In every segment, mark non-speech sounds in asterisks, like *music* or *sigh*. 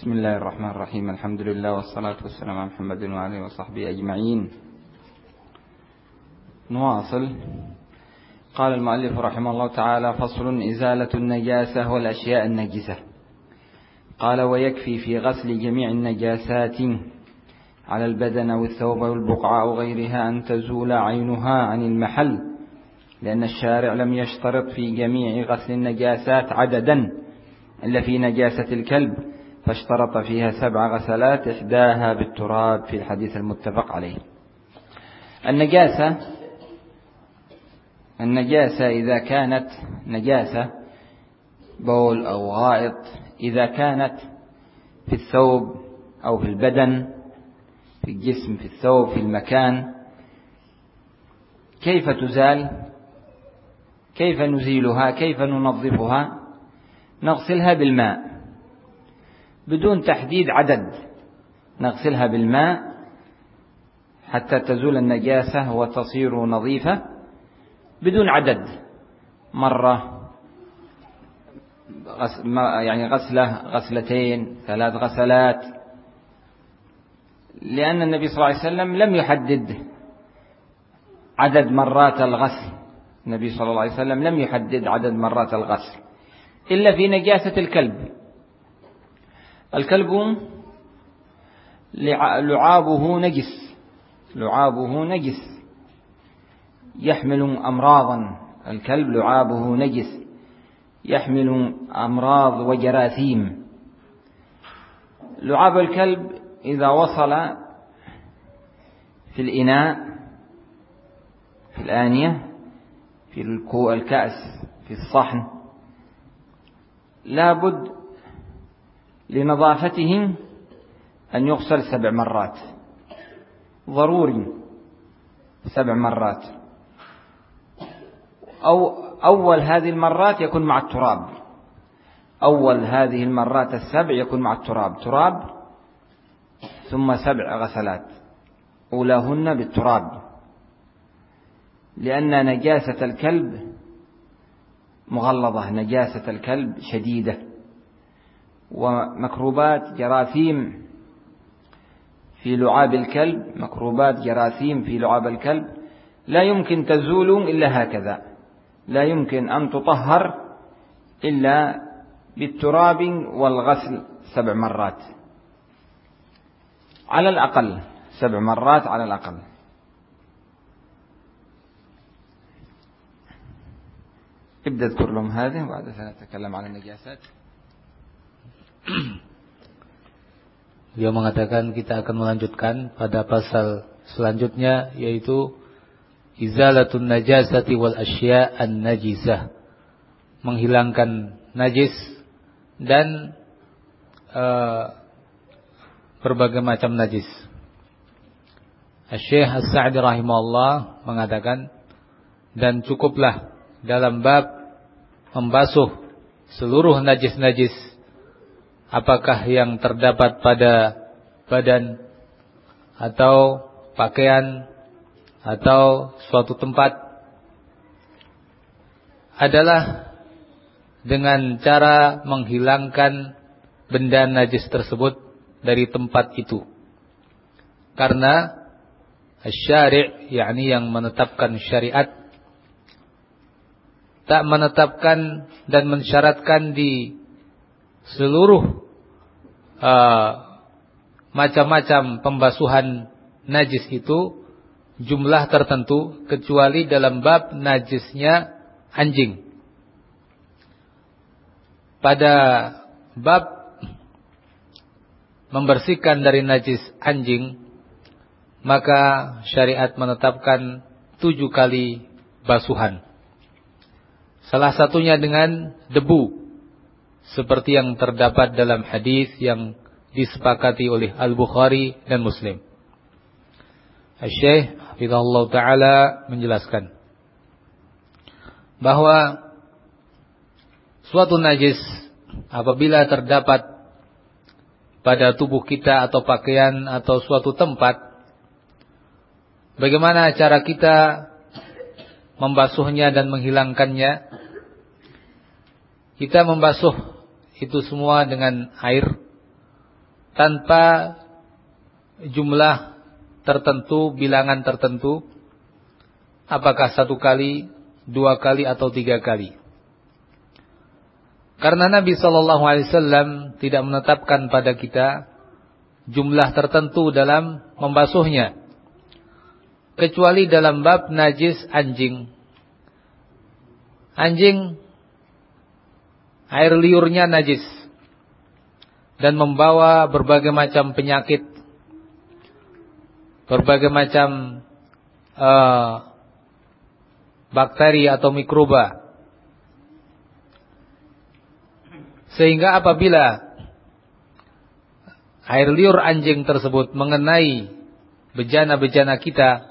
بسم الله الرحمن الرحيم الحمد لله والصلاة والسلام على محمد وعلى وصحبه أجمعين نواصل قال المؤلف رحمه الله تعالى فصل إزالة النجاسة والأشياء النجسة قال ويكفي في غسل جميع النجاسات على البدن أو الثوب أو البقعة أو غيرها أن تزول عينها عن المحل لأن الشارع لم يشترط في جميع غسل النجاسات عددا إلا في نجاسة الكلب فاشترط فيها سبع غسلات إحداها بالتراب في الحديث المتفق عليه. النجاسة النجاسة إذا كانت نجاسة بول أو غائط إذا كانت في الثوب أو في البدن في الجسم في الثوب في المكان كيف تزال؟ كيف نزيلها؟ كيف ننظفها؟ نغسلها بالماء. بدون تحديد عدد. نغسلها بالماء حتى تزول النجاسة وتصير نظيفة بدون عدد. مرة يعني غسلة غسلتين ثلاث غسلات. لأن النبي صلى الله عليه وسلم لم يحدد عدد مرات الغسل. النبي صلى الله عليه وسلم لم يحدد عدد مرات الغسل إلا في نجاسة الكلب. الكلب لعابه نجس لعابه نجس. يحمل أمراضا. الكلب لعابه نجس. يحمل أمراض وجراثيم. لعاب الكلب إذا وصل في الإناء في الآنية في الكأس في الصحن لابد لنظافته أن يغسل سبع مرات. ضروري سبع مرات. أو أول هذه المرات يكون مع التراب. أول هذه المرات السبع يكون مع التراب. تراب ثم سبع غسلات. أولاهن بالتراب. لأن نجاسة الكلب مغلظة. نجاسة الكلب شديدة. ومكروبات جراثيم في لعاب الكلب مكروبات جراثيم في لعاب الكلب لا يمكن تزول إلا هكذا. لا يمكن أن تطهر إلا بالتراب والغسل سبع مرات. على الأقل سبع مرات على الأقل. ابدأ اذكر لهم هذه وبعد سنتكلم عن النجاسات. *clears throat* Dia mengatakan kita akan melanjutkan pada pasal selanjutnya yaitu izalatun najasati wal asya an najisah menghilangkan najis dan uh, berbagai macam najis. Syekh As-Sa'di rahimahullah mengatakan dan cukuplah dalam bab membasuh seluruh najis-najis apakah yang terdapat pada badan atau pakaian atau suatu tempat adalah dengan cara menghilangkan benda najis tersebut dari tempat itu. Karena syari' yakni yang menetapkan syariat tak menetapkan dan mensyaratkan di seluruh uh, macam-macam pembasuhan najis itu jumlah tertentu kecuali dalam bab najisnya anjing. Pada bab membersihkan dari najis anjing maka syariat menetapkan tujuh kali basuhan. Salah satunya dengan debu seperti yang terdapat dalam hadis yang disepakati oleh Al-Bukhari dan Muslim. Syekh Hafizahullah Ta'ala menjelaskan bahwa suatu najis apabila terdapat pada tubuh kita atau pakaian atau suatu tempat bagaimana cara kita membasuhnya dan menghilangkannya kita membasuh itu semua dengan air tanpa jumlah tertentu, bilangan tertentu, apakah satu kali, dua kali atau tiga kali. Karena Nabi Shallallahu Alaihi Wasallam tidak menetapkan pada kita jumlah tertentu dalam membasuhnya, kecuali dalam bab najis anjing. Anjing air liurnya najis. Dan membawa berbagai macam penyakit, berbagai macam uh, bakteri atau mikroba. Sehingga apabila air liur anjing tersebut mengenai bejana-bejana kita,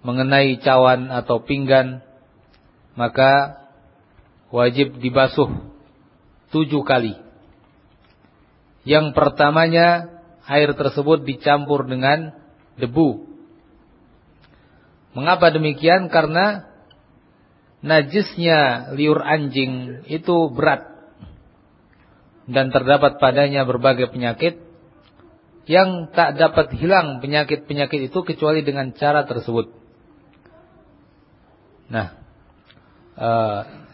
mengenai cawan atau pinggan, maka wajib dibasuh tujuh kali. Yang pertamanya air tersebut dicampur dengan debu. Mengapa demikian? Karena najisnya liur anjing itu berat dan terdapat padanya berbagai penyakit yang tak dapat hilang penyakit-penyakit itu kecuali dengan cara tersebut. Nah, uh,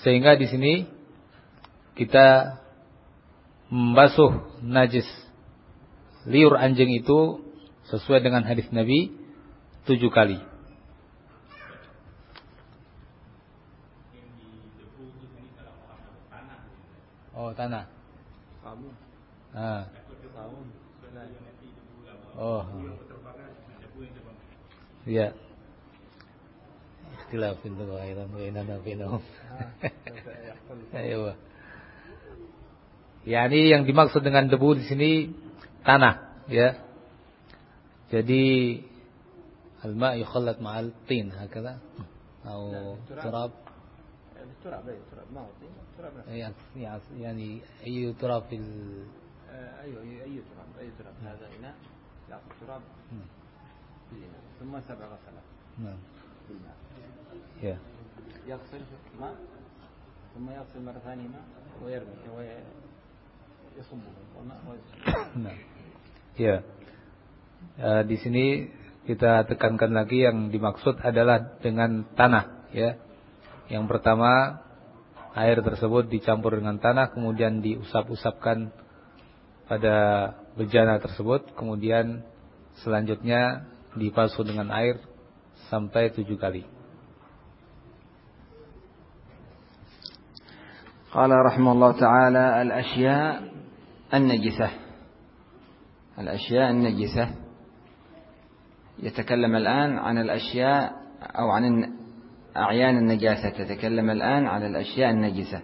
sehingga di sini kita membasuh najis liur anjing itu sesuai dengan hadis Nabi tujuh kali. Oh tanah. Ah. Oh. Iya. Ikhtilaf itu aidan bainana bainahum. Ayo. Ya, ini yang dimaksud dengan debu di sini tanah, ya. Jadi al-ma' yukhallat ma'al tin hakala atau turab. turab, turab, ma tin. يعني أي تراب في ال... أيوه أي تراب أي تراب هذا إناء لا تراب في الإناء ثم سبع غسلات نعم بالماء yeah. يغسل ماء ثم يغسل مرة ثانية ماء ويرمي ويصبه والماء نعم ya uh, di sini kita tekankan lagi yang dimaksud adalah dengan tanah ya yang pertama air tersebut dicampur dengan tanah kemudian diusap-usapkan pada bejana tersebut kemudian selanjutnya dipasuh dengan air sampai tujuh kali. قال رحمه الله تعالى الأشياء النجسة. الأشياء النجسة. يتكلم الآن عن الأشياء أو عن أعيان النجاسة. تتكلم الآن على الأشياء النجسة.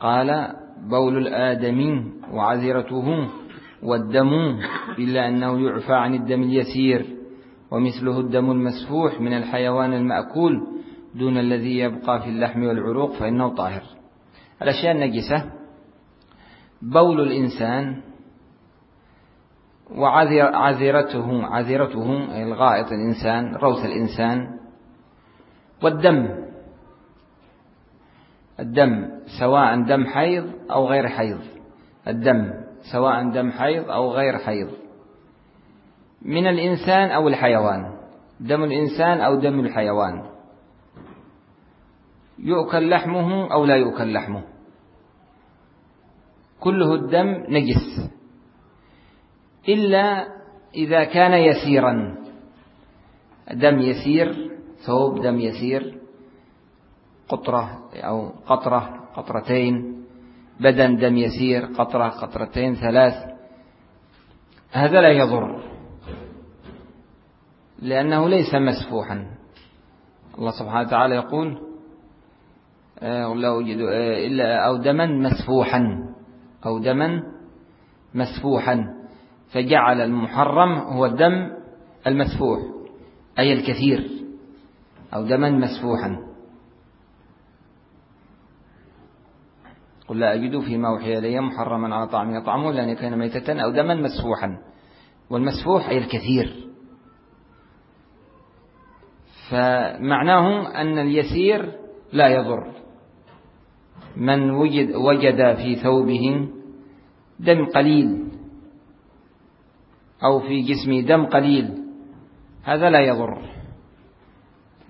قال بول الآدمي وعذرته والدم إلا أنه يعفى عن الدم اليسير. ومثله الدم المسفوح من الحيوان المأكول دون الذي يبقى في اللحم والعروق فإنه طاهر. الأشياء النجسة. بول الإنسان وعذرته عذرته الغائط الإنسان روث الإنسان. والدم. الدم سواء دم حيض أو غير حيض. الدم سواء دم حيض أو غير حيض. من الإنسان أو الحيوان. دم الإنسان أو دم الحيوان. يؤكل لحمه أو لا يؤكل لحمه. كله الدم نجس. إلا إذا كان يسيرا. دم يسير ثوب دم يسير قطرة أو قطرة قطرتين. بدن دم يسير قطرة قطرتين ثلاث. هذا لا يضر. لأنه ليس مسفوحا. الله سبحانه وتعالى يقول آه، آه، إلا أو دما مسفوحا. أو دما مسفوحا فجعل المحرم هو الدم المسفوح أي الكثير أو دما مسفوحا. قل لا أجد فيما أوحي إلي محرما على طعام يطعمه لأن كان ميتة أو دما مسفوحا. والمسفوح أي الكثير. فمعناه أن اليسير لا يضر. من وجد, وجد في ثوبه دم قليل أو في جسمه دم قليل هذا لا يضر.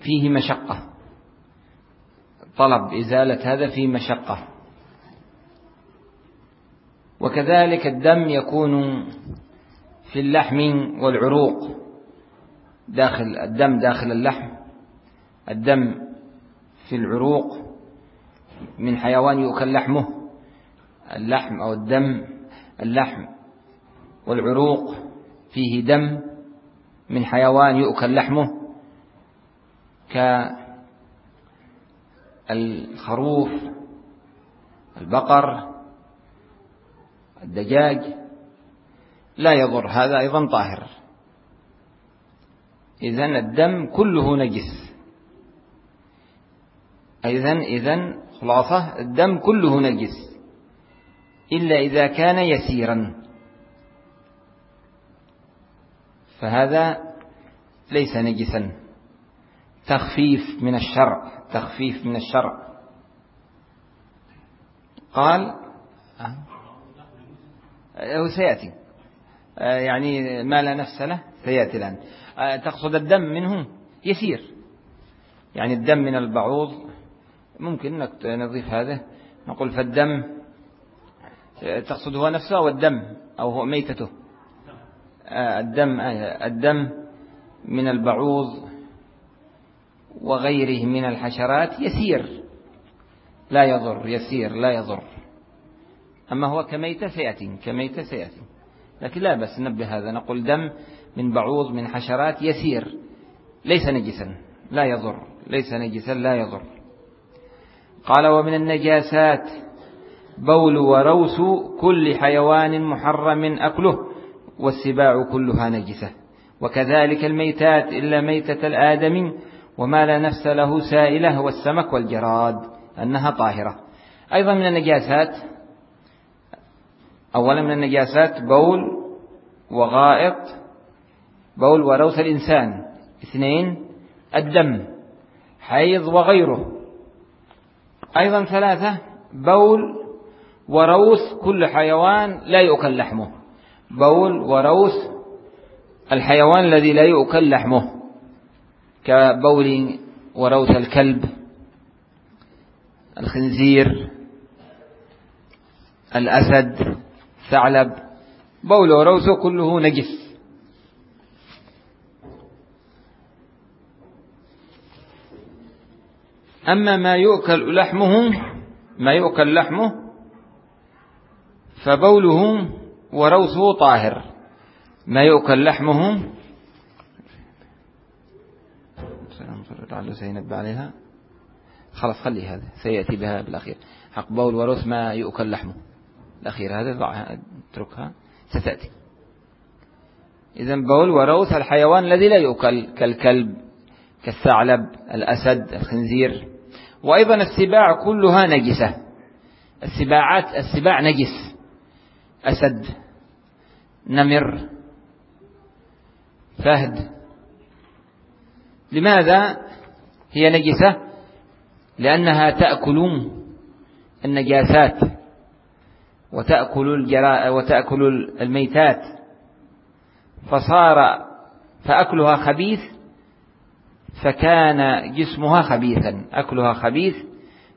فيه مشقة. طلب إزالة هذا فيه مشقة. وكذلك الدم يكون في اللحم والعروق داخل الدم داخل اللحم الدم في العروق من حيوان يؤكل لحمه اللحم أو الدم اللحم والعروق فيه دم من حيوان يؤكل لحمه كالخروف البقر الدجاج لا يضر هذا أيضا طاهر. إذن الدم كله نجس. إذن إذن خلاصة الدم كله نجس. إلا إذا كان يسيرا. فهذا ليس نجسا. تخفيف من الشرع تخفيف من الشرع. قال أه سيأتي. أه يعني ما لا نفس له سيأتي الآن. أه تقصد الدم منه؟ يسير. يعني الدم من البعوض ممكن نضيف هذا نقول فالدم تقصد هو نفسه أو الدم أو هو ميتته. الدم الدم من البعوض وغيره من الحشرات يسير. لا يضر يسير لا يضر. أما هو كميتة سيأتي كميتة سيأتي. لكن لا بس نبه هذا. نقول دم من بعوض من حشرات يسير. ليس نجسا لا يضر. ليس نجسا لا يضر. قال ومن النجاسات بول وروس كل حيوان محرم أكله والسباع كلها نجسة وكذلك الميتات إلا ميتة الآدم وما لا نفس له سائلة والسمك والجراد أنها طاهرة. أيضا من النجاسات أولا من النجاسات بول وغائط بول وروث الإنسان اثنين الدم حيض وغيره. أيضا ثلاثة بول وروث كل حيوان لا يؤكل لحمه. بول وروث الحيوان الذي لا يؤكل لحمه. كبول وروث الكلب الخنزير الأسد ثعلب بول وروث كله نجس. أما ما يؤكل لحمه ما يؤكل لحمه فبوله وروثه طاهر. ما يؤكل لحمه لعله سينبه عليها. خلاص خلي هذا سيأتي بها بالأخير. حق بول وروث ما يؤكل لحمه. الأخير هذا ضعها اتركها ستأتي. إذا بول وروث الحيوان الذي لا يؤكل كالكلب كالثعلب الأسد الخنزير. وأيضا السباع كلها نجسة. السباعات السباع نجس. أسد نمر فهد. لماذا هي نجسة؟ لأنها تأكل النجاسات وتأكل الجراء وتأكل الميتات. فصار فأكلها خبيث فكان جسمها خبيثا. أكلها خبيث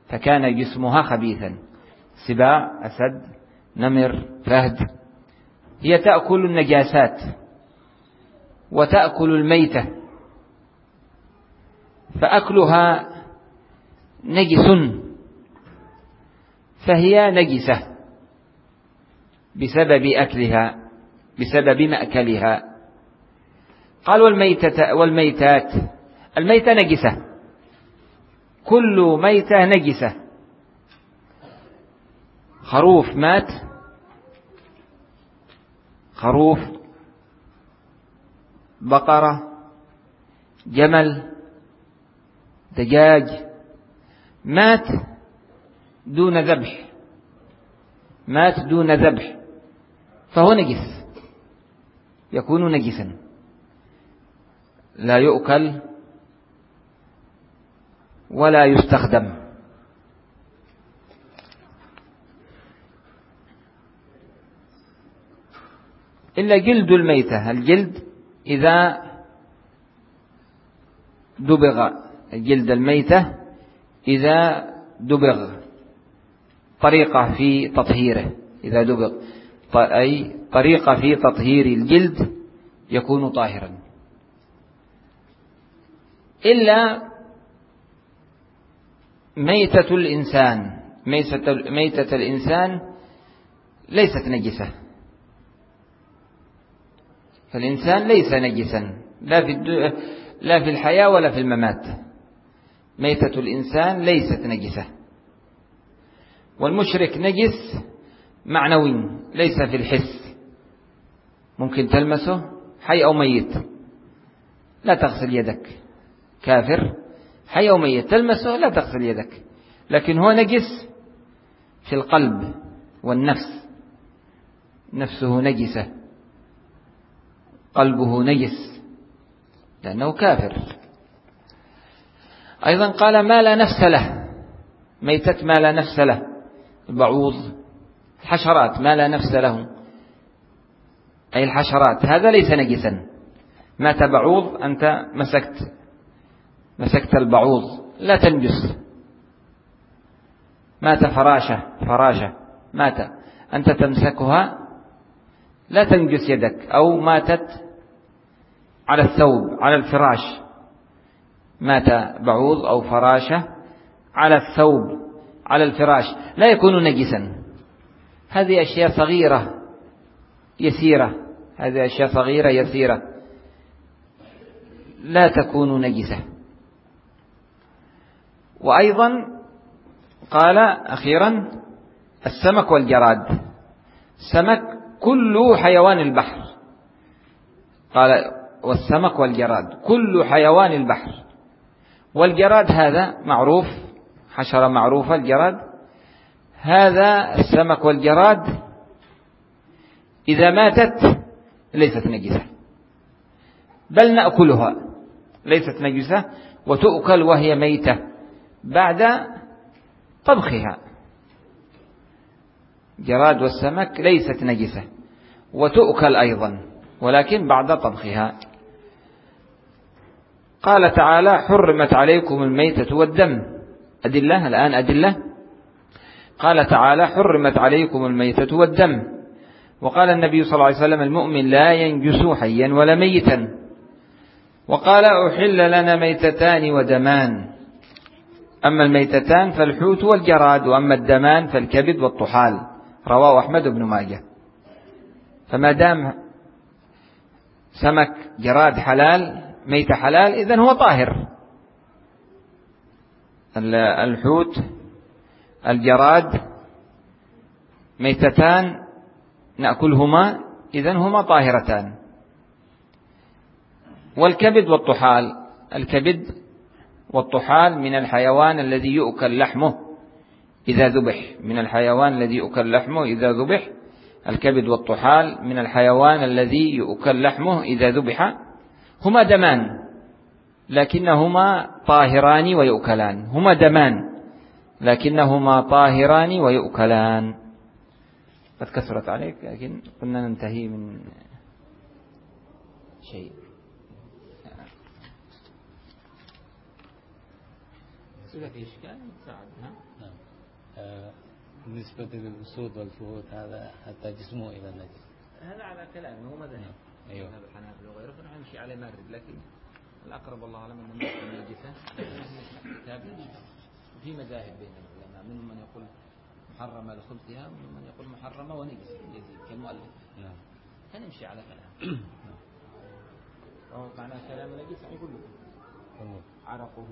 فكان جسمها خبيثا. سباع أسد نمر فهد هي تأكل النجاسات وتأكل الميتة. فأكلها نجس. فهي نجسة بسبب أكلها بسبب مأكلها. قال والميتة والميتات. الميتة نجسة. كل ميتة نجسة. خروف مات. خروف. بقرة. جمل. دجاج. مات دون ذبح. مات دون ذبح. فهو نجس. يكون نجسا. لا يؤكل. ولا يستخدم. إلا جلد الميتة. الجلد إذا دبغ جلد الميتة إذا دبغ. طريقة في تطهيره. إذا دبغ. أي طريقة في تطهير الجلد يكون طاهرا. إلا ميتة الإنسان ميتة الإنسان ليست نجسة. فالإنسان ليس نجسا لا في لا في الحياة ولا في الممات. ميتة الإنسان ليست نجسة. والمشرك نجس معنوي ليس في الحس. ممكن تلمسه حي أو ميت. لا تغسل يدك. كافر. حي أو ميت تلمسه لا تغسل يدك. لكن هو نجس في القلب والنفس. نفسه نجسة. قلبه نجس. لأنه كافر. أيضا قال ما لا نفس له. ميتة ما لا نفس له. البعوض. الحشرات ما لا نفس له. أي الحشرات. هذا ليس نجسا. مات بعوض أنت مسكت. مسكت البعوض لا تنجس. مات فراشة فراشة مات. أنت تمسكها لا تنجس يدك أو ماتت على الثوب على الفراش. مات بعوض أو فراشة على الثوب على الفراش. لا يكون نجسا. هذه أشياء صغيرة يسيرة. هذه أشياء صغيرة يسيرة. لا تكون نجسة. وأيضا قال أخيرا السمك والجراد. السمك كل حيوان البحر. قال والسمك والجراد كل حيوان البحر. والجراد هذا معروف حشرة معروفة الجراد. هذا السمك والجراد إذا ماتت ليست نجسة. بل نأكلها ليست نجسة وتؤكل وهي ميتة. بعد طبخها. جراد والسمك ليست نجسة وتؤكل أيضا ولكن بعد طبخها. قال تعالى حرمت عليكم الميتة والدم. أدلة؟ الآن أدلة. قال تعالى حرمت عليكم الميتة والدم. وقال النبي صلى الله عليه وسلم المؤمن لا ينجس حيا ولا ميتا. وقال أحل لنا ميتتان ودمان. أما الميتتان فالحوت والجراد وأما الدمان فالكبد والطحال. رواه أحمد بن ماجه. فما دام سمك جراد حلال ميت حلال إذن هو طاهر. الحوت الجراد ميتتان نأكلهما إذن هما طاهرتان. والكبد والطحال. الكبد والطحال من الحيوان الذي يؤكل لحمه إذا ذبح. من الحيوان الذي يؤكل لحمه إذا ذبح. الكبد والطحال من الحيوان الذي يؤكل لحمه إذا ذبح. هما دمان لكنهما طاهران ويؤكلان. هما دمان لكنهما طاهران ويؤكلان. قد كثرت عليك لكن قلنا ننتهي من شيء. في إشكال ها؟ نعم. آه، بالنسبة للأسود والفهود هذا حتى جسمه إلى النجس هذا على كلامه هو مذهب. أيوه. مذهب الحنابلة وغيره. فنحن نمشي عليه مرد لكن الأقرب الله أعلم أن النجسة كتاب في مذاهب بين العلماء منهم من يقول محرمة لخبثها ومنهم من يقول محرمة ونجس يزيد كالمؤلف. نعم. فنمشي على كلام وهو معنى كلام نجس يعني كله عرقه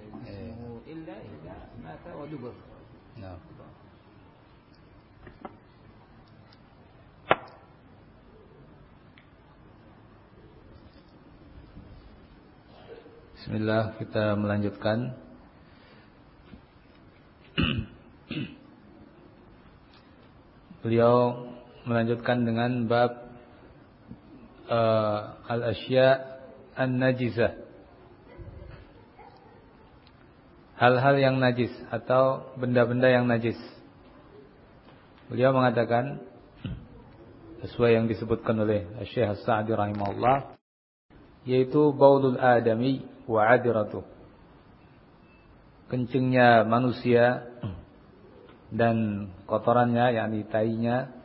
جسمه إيه. إلا إذا مات ودبر نعم Bismillah kita melanjutkan Beliau melanjutkan dengan bab uh, al-asya an-najisah. Hal-hal yang najis atau benda-benda yang najis. Beliau mengatakan sesuai yang disebutkan oleh Syekh As-Sa'di rahimahullah yaitu baulul adami wa adiratu. Kencingnya manusia dan kotorannya yakni tainya.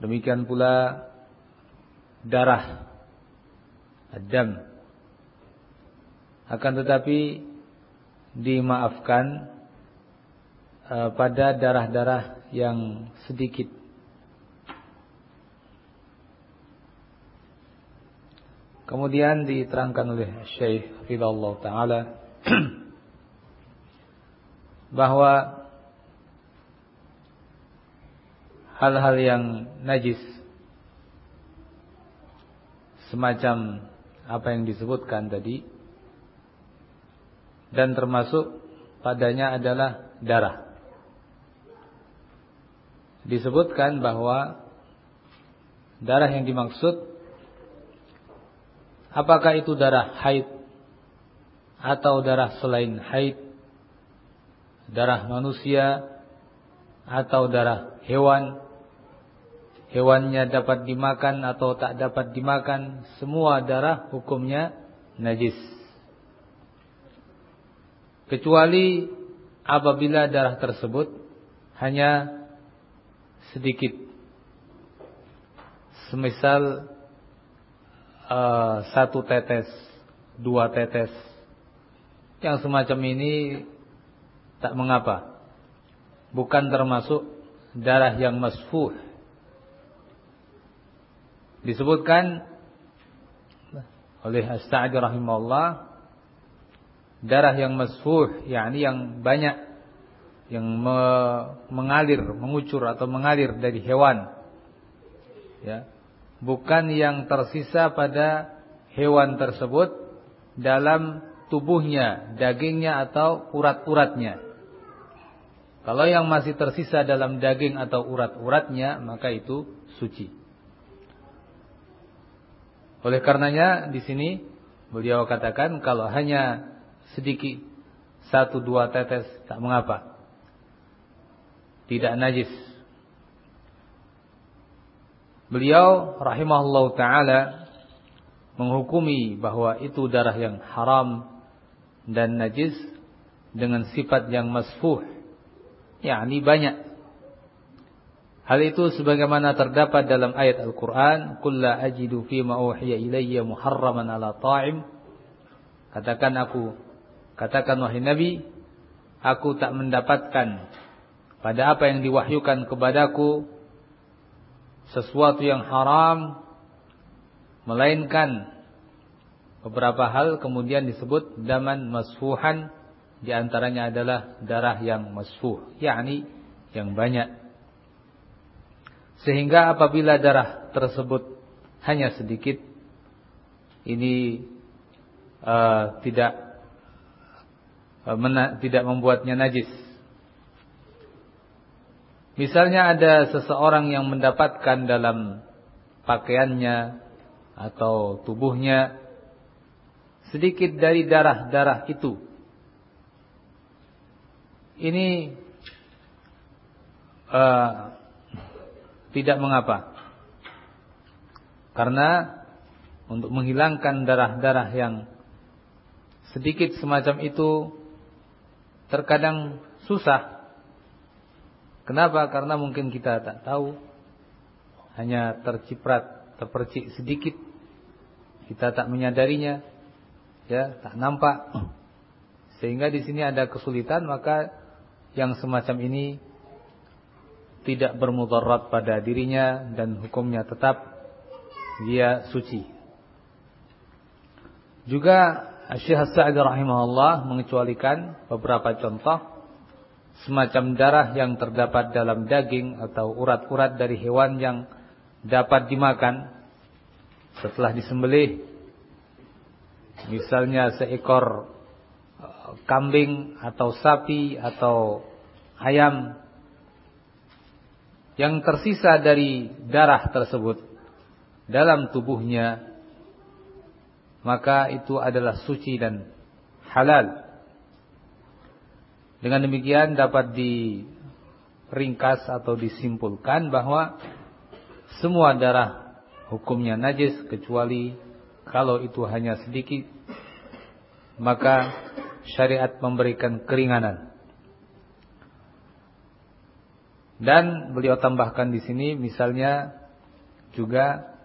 Demikian pula darah adam akan tetapi dimaafkan uh, pada darah-darah yang sedikit. Kemudian diterangkan oleh Syekh Ridallah Ta'ala *clears throat* bahwa hal-hal yang najis semacam apa yang disebutkan tadi dan termasuk padanya adalah darah. Disebutkan bahwa darah yang dimaksud Apakah itu darah haid atau darah selain haid? Darah manusia atau darah hewan? Hewannya dapat dimakan atau tak dapat dimakan, semua darah hukumnya najis. Kecuali apabila darah tersebut hanya sedikit. Semisal uh, satu tetes, dua tetes. Yang semacam ini tak mengapa. Bukan termasuk darah yang masfuh. Disebutkan oleh As-Sa'di darah yang masfuh yakni yang banyak yang me mengalir, mengucur atau mengalir dari hewan. Ya bukan yang tersisa pada hewan tersebut dalam tubuhnya, dagingnya atau urat-uratnya. Kalau yang masih tersisa dalam daging atau urat-uratnya, maka itu suci. Oleh karenanya di sini beliau katakan kalau hanya sedikit satu dua tetes tak mengapa. Tidak najis Beliau rahimahullah taala menghukumi bahwa itu darah yang haram dan najis dengan sifat yang masfuh yakni banyak Hal itu sebagaimana terdapat dalam ayat Al-Qur'an, "Qul la ajidu fi ma uhiya ilayya muharraman 'ala ta'im." Katakan aku, katakan wahai Nabi, aku tak mendapatkan pada apa yang diwahyukan kepadaku sesuatu yang haram melainkan beberapa hal kemudian disebut daman masfuhan di antaranya adalah darah yang masfuh yakni yang banyak. Sehingga apabila darah tersebut hanya sedikit ini uh, tidak tidak membuatnya najis Misalnya ada seseorang yang mendapatkan dalam pakaiannya atau tubuhnya sedikit dari darah-darah itu. Ini uh, tidak mengapa. Karena untuk menghilangkan darah-darah yang sedikit semacam itu terkadang susah Kenapa? Karena mungkin kita tak tahu. Hanya terciprat, terpercik sedikit. Kita tak menyadarinya. Ya, tak nampak. Sehingga di sini ada kesulitan, maka yang semacam ini tidak bermudarat pada dirinya dan hukumnya tetap dia suci. Juga Syekh Sa'id rahimahullah mengecualikan beberapa contoh semacam darah yang terdapat dalam daging atau urat-urat dari hewan yang dapat dimakan setelah disembelih. Misalnya seekor uh, kambing atau sapi atau ayam yang tersisa dari darah tersebut dalam tubuhnya maka itu adalah suci dan halal dengan demikian dapat diringkas atau disimpulkan bahwa semua darah hukumnya najis kecuali kalau itu hanya sedikit maka syariat memberikan keringanan. Dan beliau tambahkan di sini misalnya juga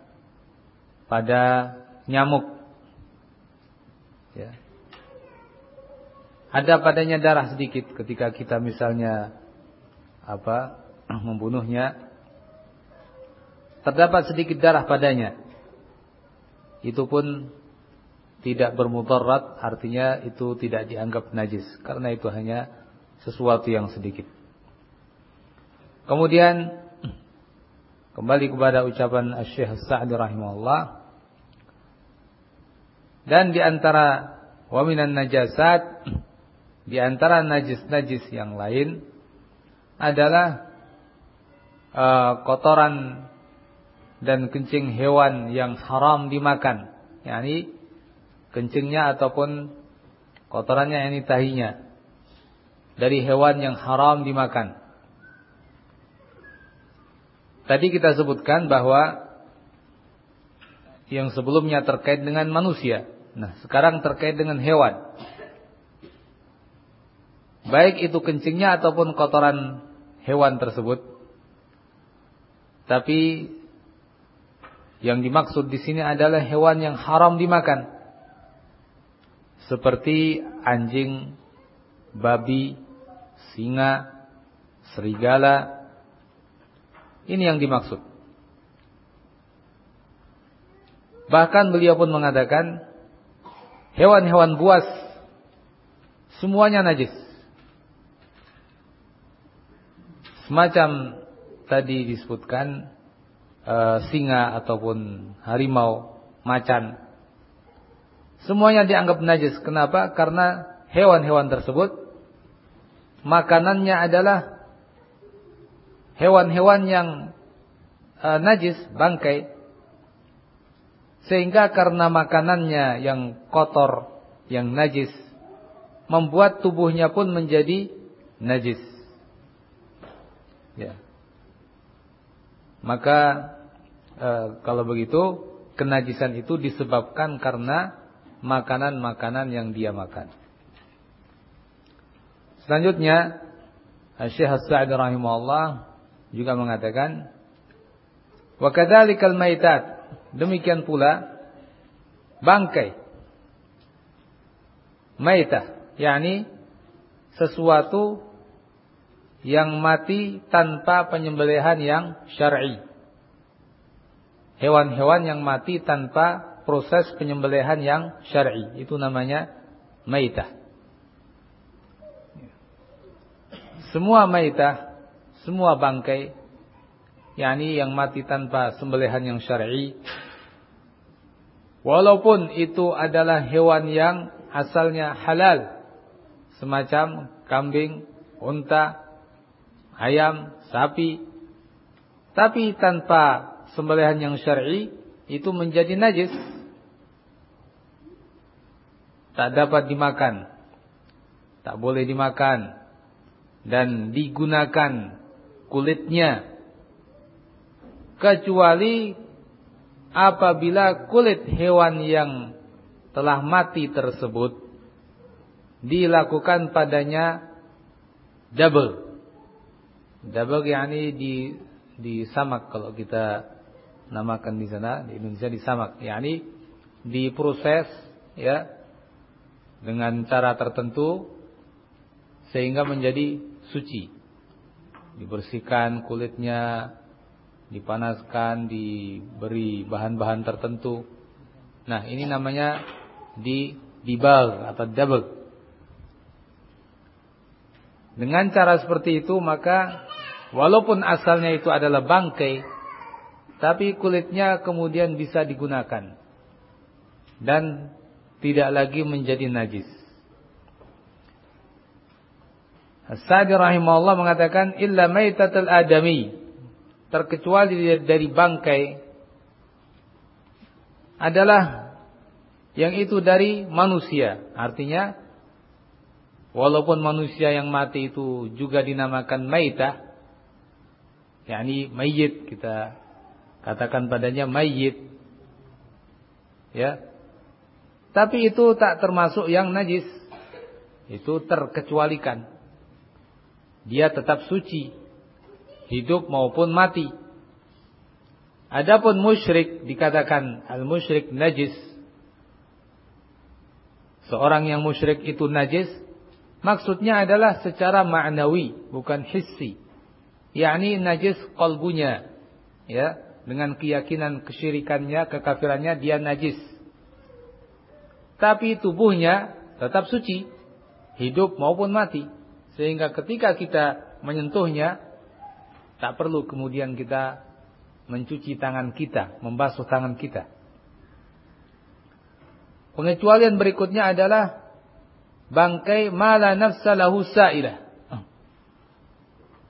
pada nyamuk. Ya. Ada padanya darah sedikit ketika kita misalnya apa *clears throat* membunuhnya terdapat sedikit darah padanya. Itu pun tidak bermudarat artinya itu tidak dianggap najis karena itu hanya sesuatu yang sedikit. Kemudian *clears throat* kembali kepada ucapan Syekh Sa'di rahimahullah dan di antara waminan najasat *clears throat* di antara najis-najis yang lain adalah uh, kotoran dan kencing hewan yang haram dimakan, yakni kencingnya ataupun kotorannya yang tahinya dari hewan yang haram dimakan. Tadi kita sebutkan bahwa yang sebelumnya terkait dengan manusia. Nah, sekarang terkait dengan hewan. Baik itu kencingnya ataupun kotoran hewan tersebut. Tapi yang dimaksud di sini adalah hewan yang haram dimakan seperti anjing, babi, singa, serigala. Ini yang dimaksud. Bahkan beliau pun mengatakan hewan-hewan buas semuanya najis. Semacam tadi disebutkan e, singa ataupun harimau, macan Semuanya dianggap najis. Kenapa? Karena hewan-hewan tersebut makanannya adalah hewan-hewan yang uh, najis, bangkai. Sehingga karena makanannya yang kotor, yang najis, membuat tubuhnya pun menjadi najis. Ya. Maka e, kalau begitu kenajisan itu disebabkan karena makanan-makanan yang dia makan. Selanjutnya, Syekh As-Sa'di rahimahullah juga mengatakan, "Wa kadzalikal maitat." Demikian pula bangkai. Maitah, yakni sesuatu yang mati tanpa penyembelihan yang syar'i. Hewan-hewan yang mati tanpa proses penyembelihan yang syar'i. Itu namanya maitah. Semua maitah, semua bangkai yakni yang mati tanpa sembelihan yang syar'i walaupun itu adalah hewan yang asalnya halal semacam kambing, unta, ayam, sapi tapi tanpa sembelihan yang syar'i itu menjadi najis. Tak dapat dimakan. Tak boleh dimakan. Dan digunakan kulitnya. Kecuali apabila kulit hewan yang telah mati tersebut dilakukan padanya double. Double yakni di di samak kalau kita namakan di sana di Indonesia disamak, yakni diproses ya dengan cara tertentu sehingga menjadi suci. Dibersihkan kulitnya, dipanaskan, diberi bahan-bahan tertentu. Nah, ini namanya di dibal atau double. Dengan cara seperti itu maka walaupun asalnya itu adalah bangkai tapi kulitnya kemudian bisa digunakan dan tidak lagi menjadi najis. As-Sa'di rahimahullah mengatakan illa maitatul adami terkecuali dari bangkai adalah yang itu dari manusia. Artinya walaupun manusia yang mati itu juga dinamakan maitah yakni mayit kita Katakan padanya mayit. Ya. Tapi itu tak termasuk yang najis. Itu terkecualikan. Dia tetap suci. Hidup maupun mati. Adapun musyrik dikatakan al-musyrik najis. Seorang yang musyrik itu najis, maksudnya adalah secara ma'nawi, bukan hissi. Yakni najis kalbunya, ya, dengan keyakinan kesyirikannya, kekafirannya dia najis. Tapi tubuhnya tetap suci, hidup maupun mati. Sehingga ketika kita menyentuhnya, tak perlu kemudian kita mencuci tangan kita, membasuh tangan kita. Pengecualian berikutnya adalah bangkai mala nafsa lahu sa'ilah.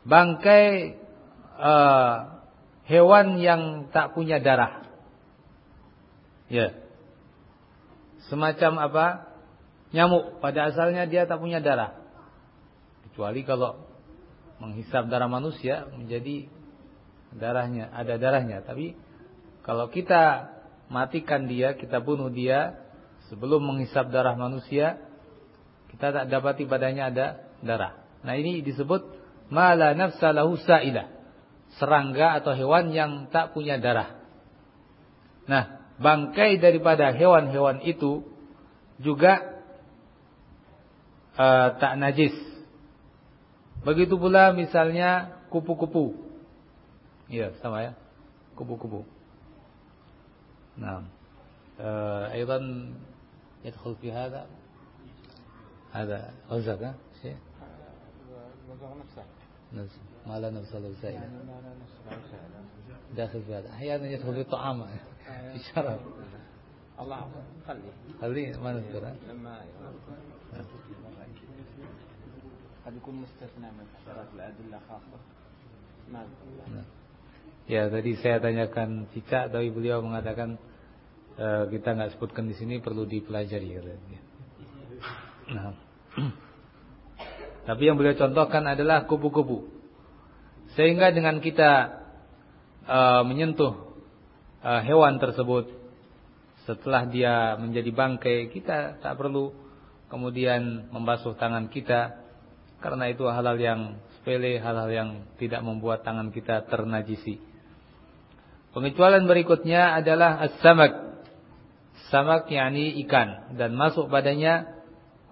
Bangkai uh, hewan yang tak punya darah. Ya. Semacam apa? Nyamuk pada asalnya dia tak punya darah. Kecuali kalau menghisap darah manusia menjadi darahnya, ada darahnya. Tapi kalau kita matikan dia, kita bunuh dia sebelum menghisap darah manusia, kita tak dapati badannya ada darah. Nah ini disebut mala nafsa lahu sa'ilah. Serangga atau hewan yang tak punya darah. Nah, bangkai daripada hewan-hewan itu juga uh, tak najis. Begitu pula misalnya kupu-kupu. Iya, sama ya. Kubu-kubu. Nah. أيضا يدخل في هذا هذا غزك شيء نفسه نفسه ما لا نفس له سائلة داخل في هذا أحيانا يدخل في الطعام في الشراب الله خليه خليه ما نذكر لما قد يكون مستثنى من حشرات الأدلة خاصة ما نعم Ya tadi saya tanyakan cicak tapi beliau mengatakan e, kita nggak sebutkan di sini perlu dipelajari katanya. Nah. Tapi yang beliau contohkan adalah kupu-kupu. Sehingga dengan kita e, menyentuh e, hewan tersebut setelah dia menjadi bangkai, kita tak perlu kemudian membasuh tangan kita karena itu hal-hal yang sepele, hal-hal yang tidak membuat tangan kita ternajisi. Pengecualian berikutnya adalah as-samak. Samak yakni ikan dan masuk padanya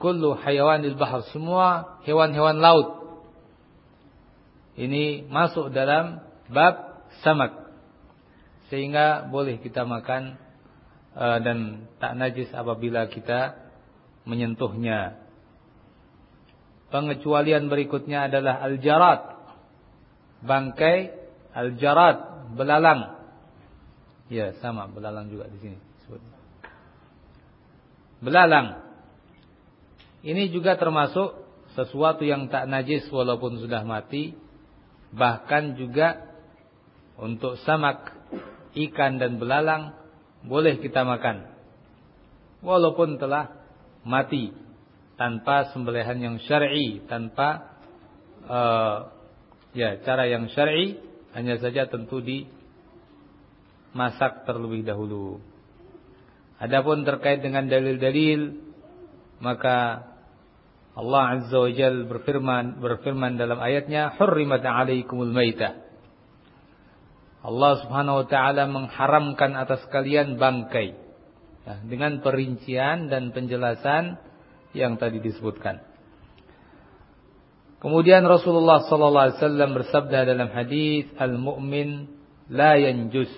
kullu hayawanil bahr, semua hewan-hewan laut. Ini masuk dalam bab samak. Sehingga boleh kita makan uh, dan tak najis apabila kita menyentuhnya. Pengecualian berikutnya adalah al-jarat. Bangkai al-jarat, belalang. Ya, sama belalang juga di sini. Belalang. Ini juga termasuk sesuatu yang tak najis walaupun sudah mati. Bahkan juga untuk samak, ikan dan belalang boleh kita makan. Walaupun telah mati tanpa sembelihan yang syar'i, tanpa uh, ya cara yang syar'i, hanya saja tentu di masak terlebih dahulu. Adapun terkait dengan dalil-dalil maka Allah Azza wa Jal berfirman berfirman dalam ayatnya hurrimat 'alaikumul maitah. Allah Subhanahu wa taala mengharamkan atas kalian bangkai. Nah, dengan perincian dan penjelasan yang tadi disebutkan. Kemudian Rasulullah sallallahu alaihi wasallam bersabda dalam hadis al-mu'min la yanjus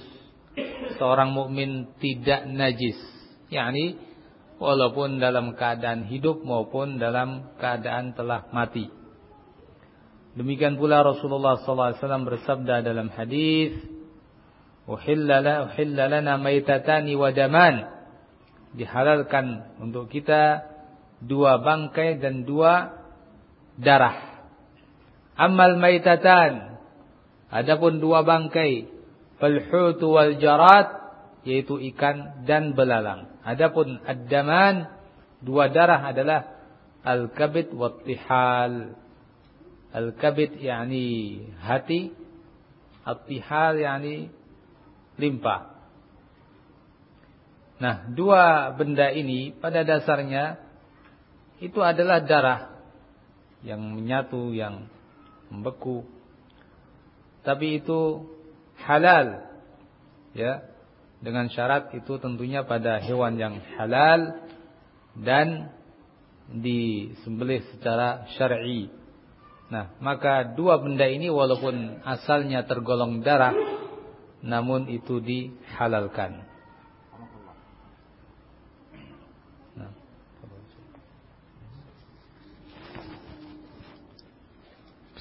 seorang mukmin tidak najis, yakni walaupun dalam keadaan hidup maupun dalam keadaan telah mati. Demikian pula Rasulullah SAW bersabda dalam hadis, "Uhilla lana maitatani wa daman." Dihalalkan untuk kita dua bangkai dan dua darah. Amal maitatan. Adapun dua bangkai Falhutu wal jarat yaitu ikan dan belalang. Adapun ad-daman dua darah adalah al-kabid wa tihal. Al-kabid yakni hati, at-tihal yakni limpah. Nah, dua benda ini pada dasarnya itu adalah darah yang menyatu, yang membeku. Tapi itu halal. Ya Dengan syarat itu tentunya pada hewan yang halal dan disembelih secara syar'i. Nah, maka dua benda ini walaupun asalnya tergolong darah namun itu dihalalkan.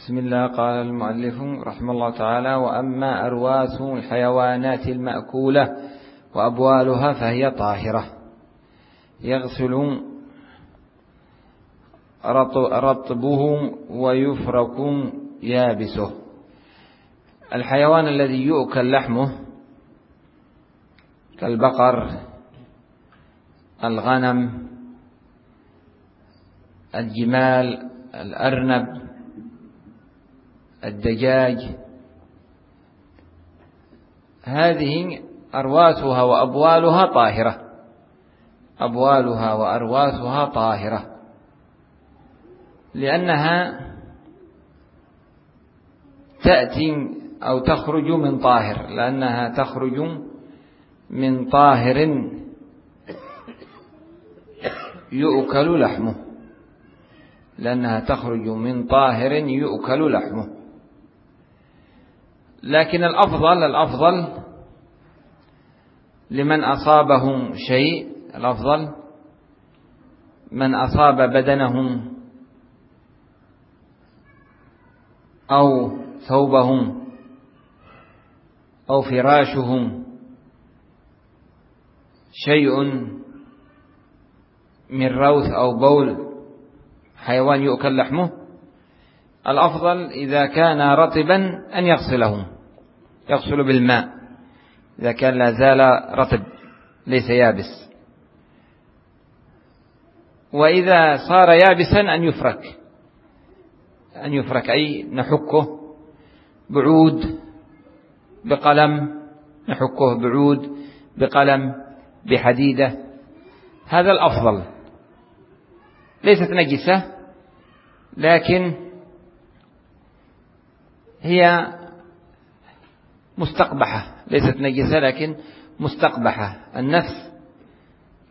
بسم الله قال المؤلف رحمه الله تعالى وأما أرواث الحيوانات المأكولة وأبوالها فهي طاهرة. يغسل رطبه ويفرك يابسه. الحيوان الذي يؤكل لحمه كالبقر الغنم الجمال الأرنب الدجاج. هذه أرواسها وأبوالها طاهرة. أبوالها وأرواسها طاهرة. لأنها تأتي أو تخرج من طاهر. لأنها تخرج من طاهر يؤكل لحمه. لأنها تخرج من طاهر يؤكل لحمه. لكن الأفضل الأفضل لمن أصابهم شيء الأفضل من أصاب بدنهم أو ثوبهم أو فراشهم شيء من روث أو بول حيوان يؤكل لحمه الأفضل إذا كان رطبا أن يغسله يغسل بالماء. إذا كان لا زال رطب ليس يابس. وإذا صار يابسا أن يفرك. أن يفرك أي نحكه بعود بقلم نحكه بعود بقلم بحديدة. هذا الأفضل. ليست نجسة لكن هي مستقبحة ليست نجسة لكن مستقبحة. النفس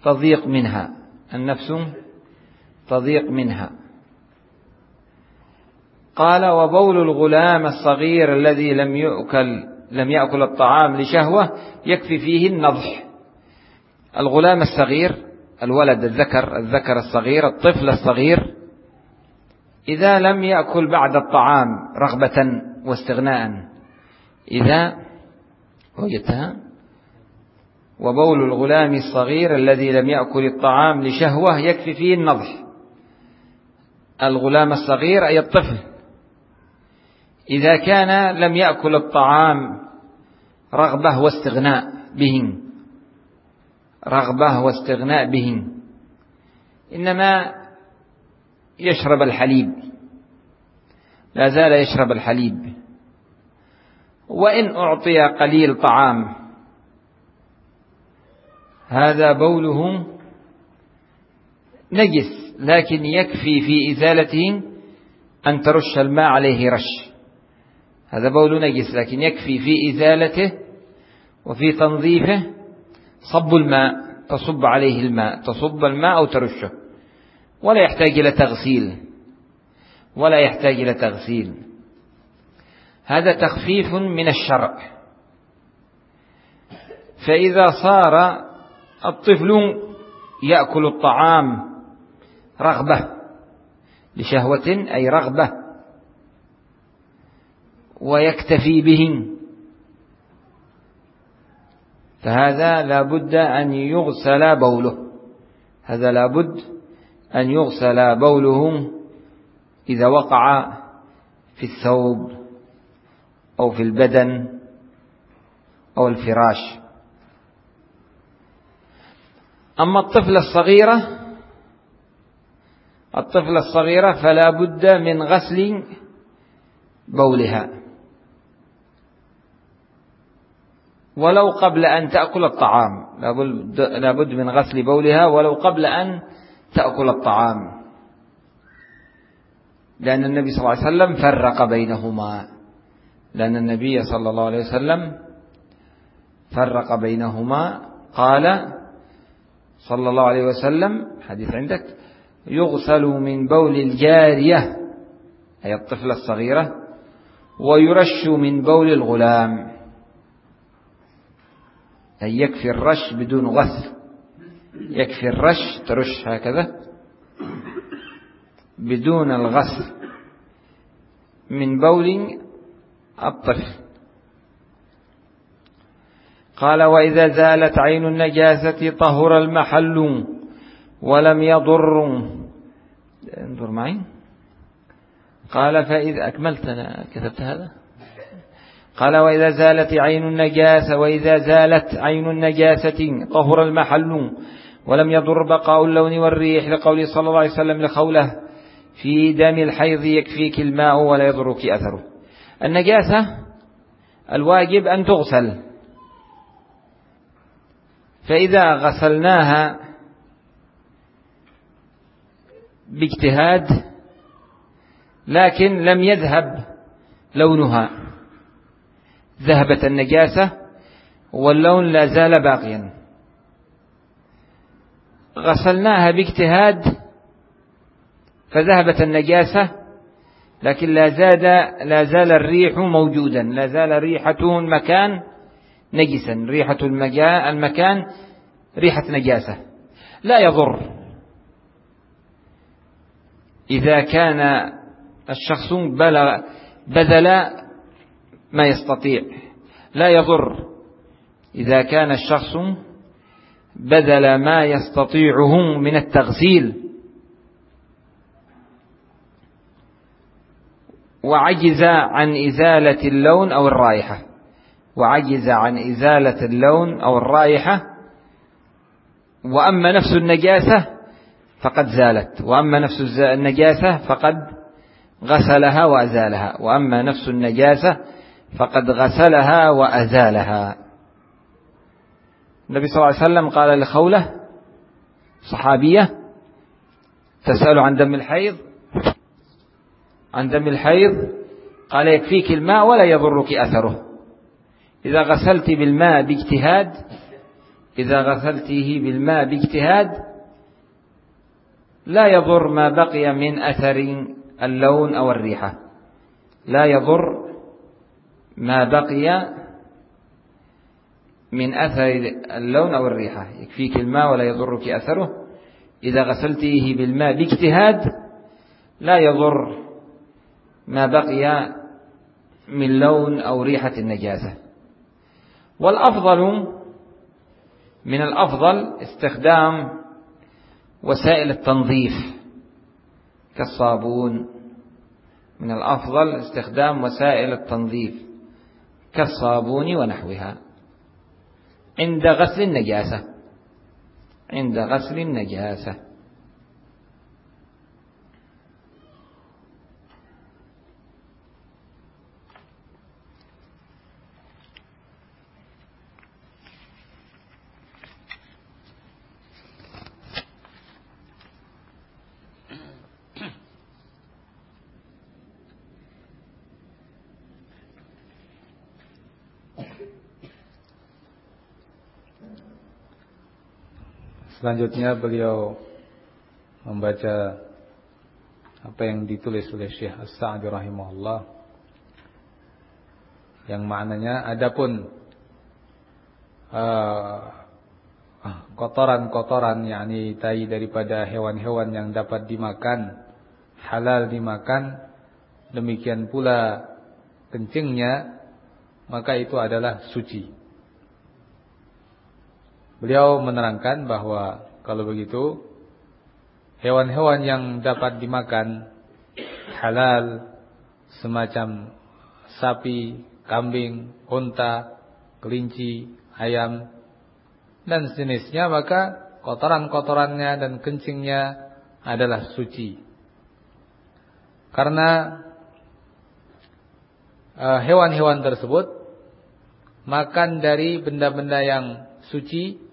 تضيق منها. النفس تضيق منها. قال وبول الغلام الصغير الذي لم يؤكل لم يأكل الطعام لشهوة يكفي فيه النضح. الغلام الصغير الولد الذكر الذكر الصغير الطفل الصغير إذا لم يأكل بعد الطعام رغبة واستغناء. إذا وجدتها وبول الغلام الصغير الذي لم يأكل الطعام لشهوة يكفي فيه النضح. الغلام الصغير أي الطفل. إذا كان لم يأكل الطعام رغبة واستغناء به رغبة واستغناء به إنما يشرب الحليب. لا زال يشرب الحليب. وإن أعطي قليل طعام. هذا بوله نجس لكن يكفي في إزالته أن ترش الماء عليه رش. هذا بول نجس لكن يكفي في إزالته وفي تنظيفه صب الماء تصب عليه الماء تصب الماء أو ترشه. ولا يحتاج إلى تغسيل. ولا يحتاج إلى تغسيل. هذا تخفيف من الشرع. فإذا صار الطفل يأكل الطعام رغبة لشهوة أي رغبة ويكتفي به فهذا لا بد أن يغسل بوله. هذا لا بد أن يغسل بوله إذا وقع في الثوب. أو في البدن أو الفراش. أما الطفلة الصغيرة الطفلة الصغيرة فلا بد من غسل بولها. ولو قبل أن تأكل الطعام لابد من غسل بولها ولو قبل أن تأكل الطعام. لأن النبي صلى الله عليه وسلم فرق بينهما. لأن النبي صلى الله عليه وسلم فرق بينهما. قال صلى الله عليه وسلم حديث عندك يغسل من بول الجارية أي الطفلة الصغيرة ويرش من بول الغلام أي يكفي الرش بدون غسل. يكفي الرش ترش هكذا بدون الغسل. من بول الطفل. قال وإذا زالت عين النجاسة طهر المحل ولم يضر. انظر معي. قال فإذا أكملت أنا كتبت هذا. قال وإذا زالت عين النجاسة وإذا زالت عين النجاسة طهر المحل ولم يضر بقاء اللون والريح لقول صلى الله عليه وسلم لخوله في دم الحيض يكفيك الماء ولا يضرك أثره. النجاسة الواجب أن تغسل. فإذا غسلناها باجتهاد لكن لم يذهب لونها. ذهبت النجاسة واللون لا زال باقيا. غسلناها باجتهاد فذهبت النجاسة لكن لا زال لا زال الريح موجودا لا زال ريحة المكان نجسا ريحة المكان ريحة نجاسة. لا يضر. إذا كان الشخص بلغ بذل ما يستطيع لا يضر. إذا كان الشخص بذل ما يستطيعه من التغسيل وعجز عن إزالة اللون أو الرائحة. وعجز عن إزالة اللون أو الرائحة. وأما نفس النجاسة فقد زالت. وأما نفس النجاسة فقد غسلها وأزالها. وأما نفس النجاسة فقد غسلها وأزالها. النبي صلى الله عليه وسلم قال لخولة صحابية تسأل عن دم الحيض عن دم الحيض قال يكفيك الماء ولا يضرك أثره. إذا غسلت بالماء باجتهاد إذا غسلته بالماء باجتهاد لا يضر ما بقي من أثر اللون أو الريحة. لا يضر ما بقي من أثر اللون أو الريحة. يكفيك الماء ولا يضرك أثره. إذا غسلته بالماء باجتهاد لا يضر ما بقي من لون أو ريحة النجاسة. والأفضل من الأفضل استخدام وسائل التنظيف كالصابون. من الأفضل استخدام وسائل التنظيف كالصابون ونحوها. عند غسل النجاسة. عند غسل النجاسة. Selanjutnya beliau membaca apa yang ditulis oleh Syekh As-Sa'di rahimahullah yang maknanya adapun uh, kotoran-kotoran yakni tai daripada hewan-hewan yang dapat dimakan halal dimakan demikian pula kencingnya maka itu adalah suci Beliau menerangkan bahwa kalau begitu hewan-hewan yang dapat dimakan halal semacam sapi, kambing, unta, kelinci, ayam dan sejenisnya maka kotoran-kotorannya dan kencingnya adalah suci. Karena eh, hewan-hewan tersebut makan dari benda-benda yang suci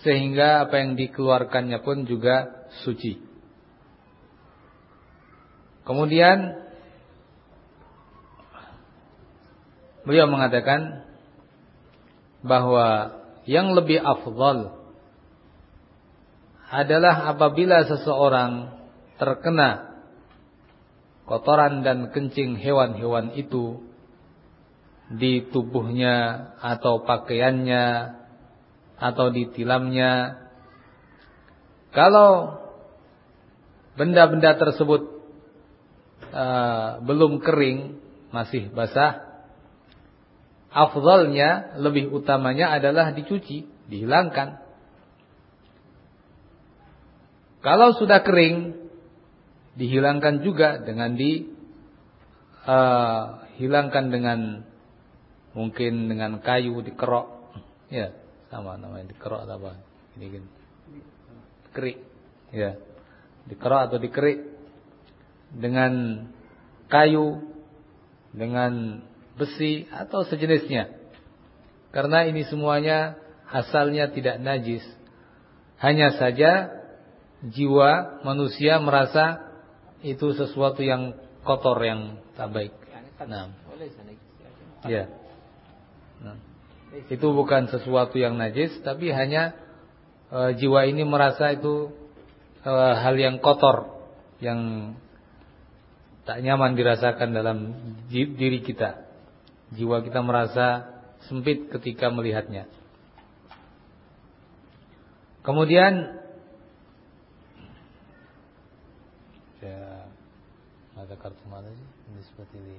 sehingga apa yang dikeluarkannya pun juga suci. Kemudian beliau mengatakan bahwa yang lebih afdal adalah apabila seseorang terkena kotoran dan kencing hewan-hewan itu di tubuhnya atau pakaiannya atau di tilamnya kalau benda-benda tersebut uh, belum kering masih basah afdalnya lebih utamanya adalah dicuci, dihilangkan. Kalau sudah kering, dihilangkan juga dengan dihilangkan uh, dengan mungkin dengan kayu dikerok, ya sama namanya dikerok atau apa? Ini kan kerik, ya dikerok atau dikerik dengan kayu, dengan besi atau sejenisnya. Karena ini semuanya asalnya tidak najis. Hanya saja jiwa manusia merasa itu sesuatu yang kotor yang tak baik. Nah. Ya. Nah. Itu bukan sesuatu yang najis tapi hanya e, jiwa ini merasa itu e, hal yang kotor yang tak nyaman dirasakan dalam diri kita. Jiwa kita merasa sempit ketika melihatnya. Kemudian ya ada kartu mana sih? Ini seperti di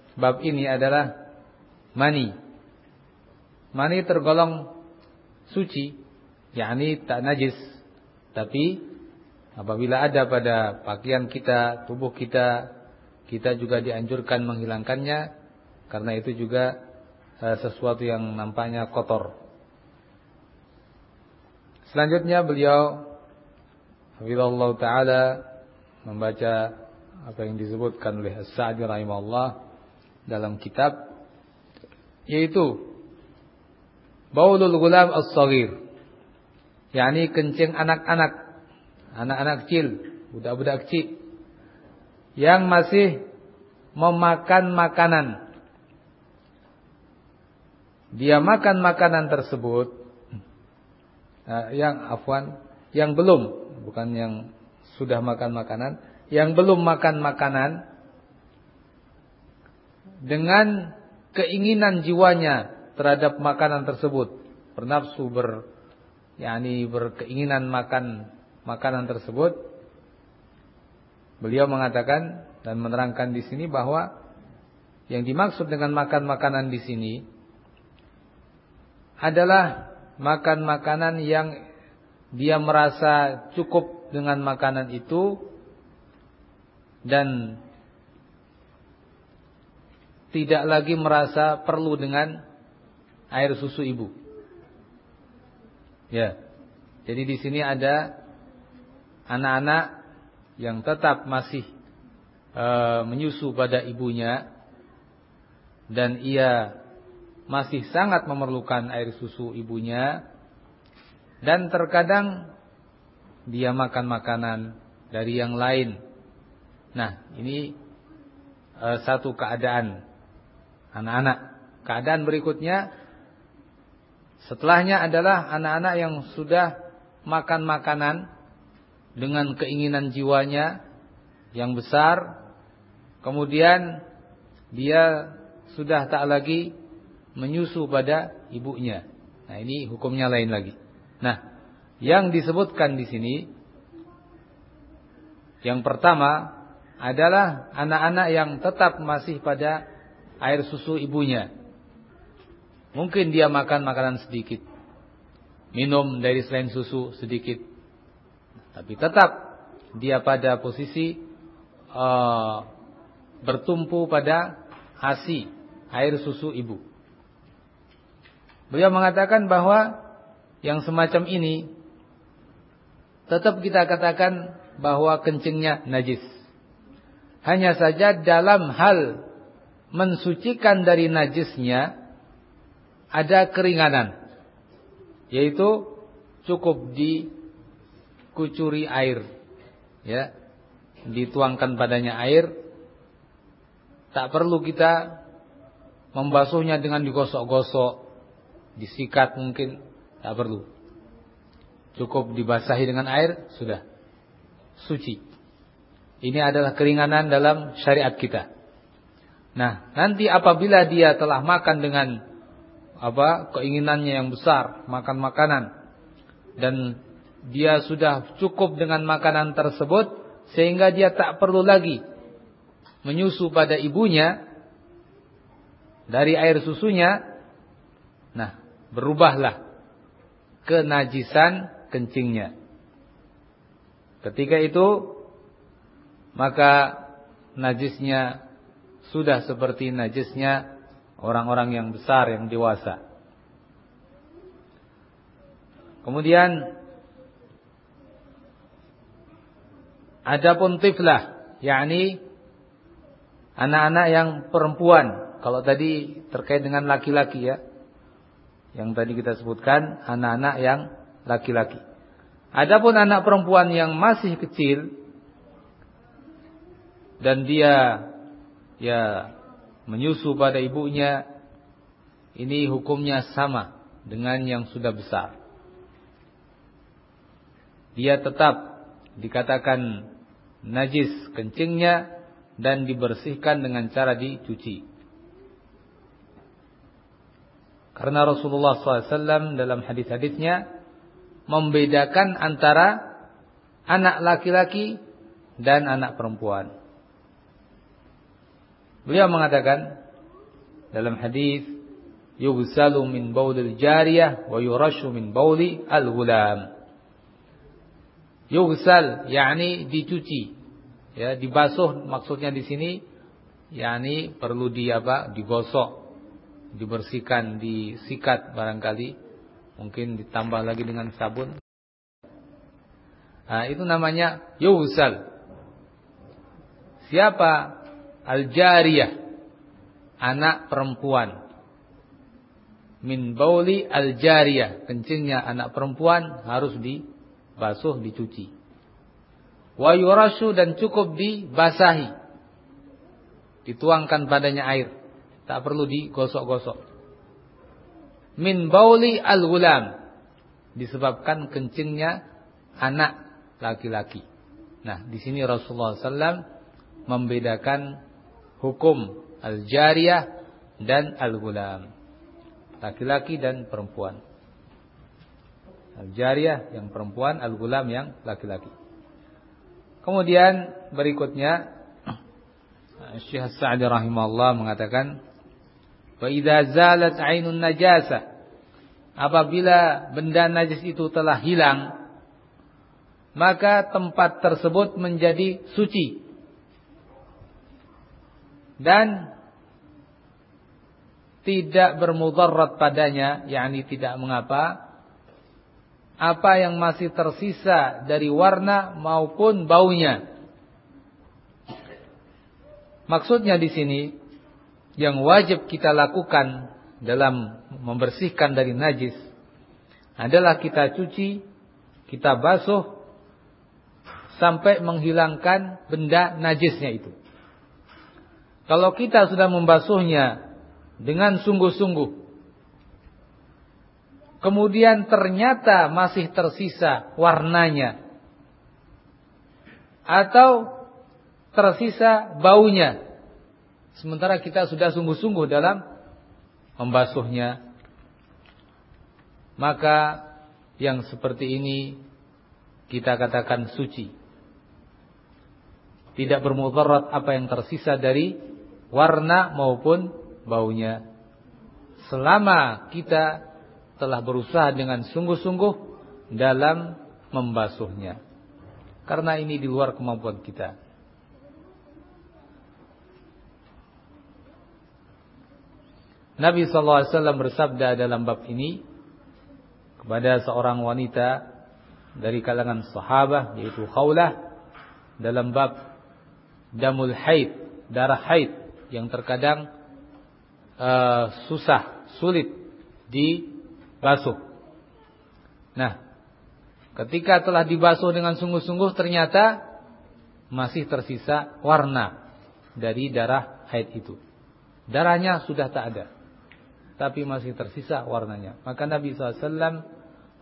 bab ini adalah mani. Mani tergolong suci, yakni tak najis. Tapi apabila ada pada pakaian kita, tubuh kita, kita juga dianjurkan menghilangkannya karena itu juga Eh, sesuatu yang nampaknya kotor. Selanjutnya beliau Hafizallahu taala membaca apa yang disebutkan oleh As-Sa'di rahimahullah dalam kitab yaitu baulul gulam as-saghir. Yakni kencing anak-anak anak-anak kecil budak-budak kecil yang masih memakan makanan. Dia makan makanan tersebut uh, yang afwan yang belum bukan yang sudah makan makanan yang belum makan makanan dengan keinginan jiwanya terhadap makanan tersebut. Bernafsu ber yakni berkeinginan makan makanan tersebut. Beliau mengatakan dan menerangkan di sini bahwa yang dimaksud dengan makan makanan di sini adalah makan makanan yang dia merasa cukup dengan makanan itu dan tidak lagi merasa perlu dengan air susu ibu. Ya. Jadi di sini ada anak-anak yang tetap masih e, menyusu pada ibunya dan ia masih sangat memerlukan air susu ibunya dan terkadang dia makan makanan dari yang lain. Nah, ini e, satu keadaan anak-anak. Keadaan berikutnya setelahnya adalah anak-anak yang sudah makan makanan dengan keinginan jiwanya yang besar, kemudian dia sudah tak lagi menyusu pada ibunya. Nah, ini hukumnya lain lagi. Nah, yang disebutkan di sini yang pertama adalah anak-anak yang tetap masih pada air susu ibunya. Mungkin dia makan makanan sedikit. Minum dari selain susu sedikit. Tapi tetap dia pada posisi uh, bertumpu pada ASI, air susu ibu. Beliau mengatakan bahwa yang semacam ini tetap kita katakan bahwa kencingnya najis. Hanya saja dalam hal mensucikan dari najisnya ada keringanan. Yaitu cukup dikucuri air. Ya. Dituangkan padanya air. Tak perlu kita membasuhnya dengan digosok-gosok. Disikat mungkin. Tak perlu. Cukup dibasahi dengan air, sudah. Suci. Ini adalah keringanan dalam syariat kita. Nah, nanti apabila dia telah makan dengan apa keinginannya yang besar, makan makanan dan dia sudah cukup dengan makanan tersebut sehingga dia tak perlu lagi menyusu pada ibunya dari air susunya. Nah, berubahlah kenajisan kencingnya. Ketika itu maka najisnya sudah seperti najisnya orang-orang yang besar yang dewasa. Kemudian adapun tiflah, yakni anak-anak yang perempuan. Kalau tadi terkait dengan laki-laki ya. Yang tadi kita sebutkan anak-anak yang laki-laki. Adapun anak perempuan yang masih kecil dan dia ya menyusu pada ibunya ini hukumnya sama dengan yang sudah besar. Dia tetap dikatakan najis kencingnya dan dibersihkan dengan cara dicuci. Karena Rasulullah SAW dalam hadis-hadisnya membedakan antara anak laki-laki dan anak perempuan. Beliau mengatakan dalam hadis yughsalu min baulil jariyah wa yurashu min bauli al-ghulam. Yughsal yakni dicuci. Ya, dibasuh maksudnya di sini yakni perlu di apa? digosok, dibersihkan, disikat barangkali, mungkin ditambah lagi dengan sabun. Nah, itu namanya yughsal. Siapa Al-jariyah anak perempuan. Min bauli al-jariyah, kencingnya anak perempuan harus dibasuh, dicuci. Wa yurashu dan cukup dibasahi. Dituangkan padanya air, tak perlu digosok-gosok. Min bauli al-gulam disebabkan kencingnya anak laki-laki. Nah, di sini Rasulullah SAW membedakan hukum al-jariyah dan al-gulam. Laki-laki dan perempuan. Al-jariyah yang perempuan, al-gulam yang laki-laki. Kemudian berikutnya *clears throat* Syekh Sa'di rahimahullah mengatakan wa idza zalat 'ainun najasa apabila benda najis itu telah hilang maka tempat tersebut menjadi suci dan tidak bermudarat padanya, yakni tidak mengapa apa yang masih tersisa dari warna maupun baunya. Maksudnya di sini yang wajib kita lakukan dalam membersihkan dari najis adalah kita cuci, kita basuh sampai menghilangkan benda najisnya itu. Kalau kita sudah membasuhnya dengan sungguh-sungguh. Kemudian ternyata masih tersisa warnanya. Atau tersisa baunya. Sementara kita sudah sungguh-sungguh dalam membasuhnya. Maka yang seperti ini kita katakan suci. Tidak bermudarat apa yang tersisa dari warna maupun baunya. Selama kita telah berusaha dengan sungguh-sungguh dalam membasuhnya. Karena ini di luar kemampuan kita. Nabi SAW bersabda dalam bab ini kepada seorang wanita dari kalangan sahabat yaitu Khawlah dalam bab damul haid, darah haid yang terkadang uh, susah, sulit dibasuh. Nah, ketika telah dibasuh dengan sungguh-sungguh ternyata masih tersisa warna dari darah haid itu. Darahnya sudah tak ada tapi masih tersisa warnanya. Maka Nabi SAW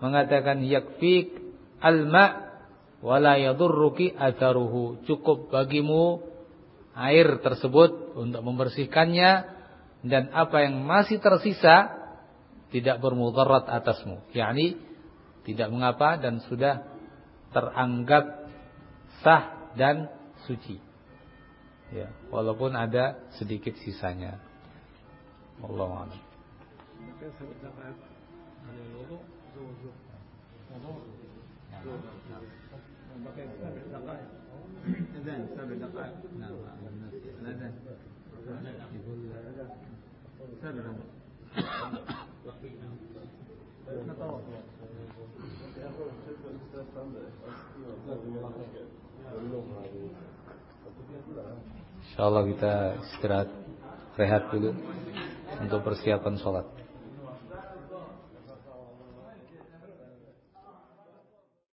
mengatakan yakfik alma wala yadurruki atharuhu. Cukup bagimu air tersebut untuk membersihkannya dan apa yang masih tersisa tidak bermudarat atasmu. yakni tidak mengapa dan sudah teranggap sah dan suci. Ya, walaupun ada sedikit sisanya. Allah كان سبع دقائق سبع Insyaallah kita istirahat rehat dulu untuk persiapan sholat.